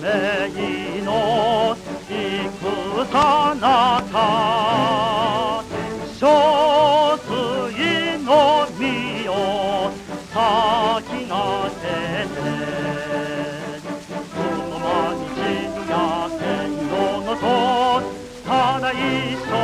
命の行くさな憔悴の実を先がせてそののとただ一緒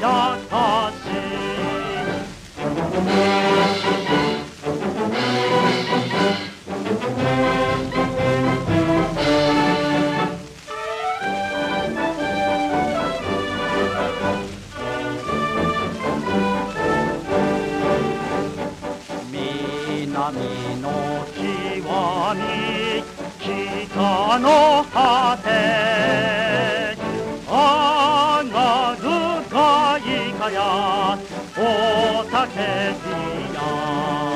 やかし」の極に北の端。やおたけびや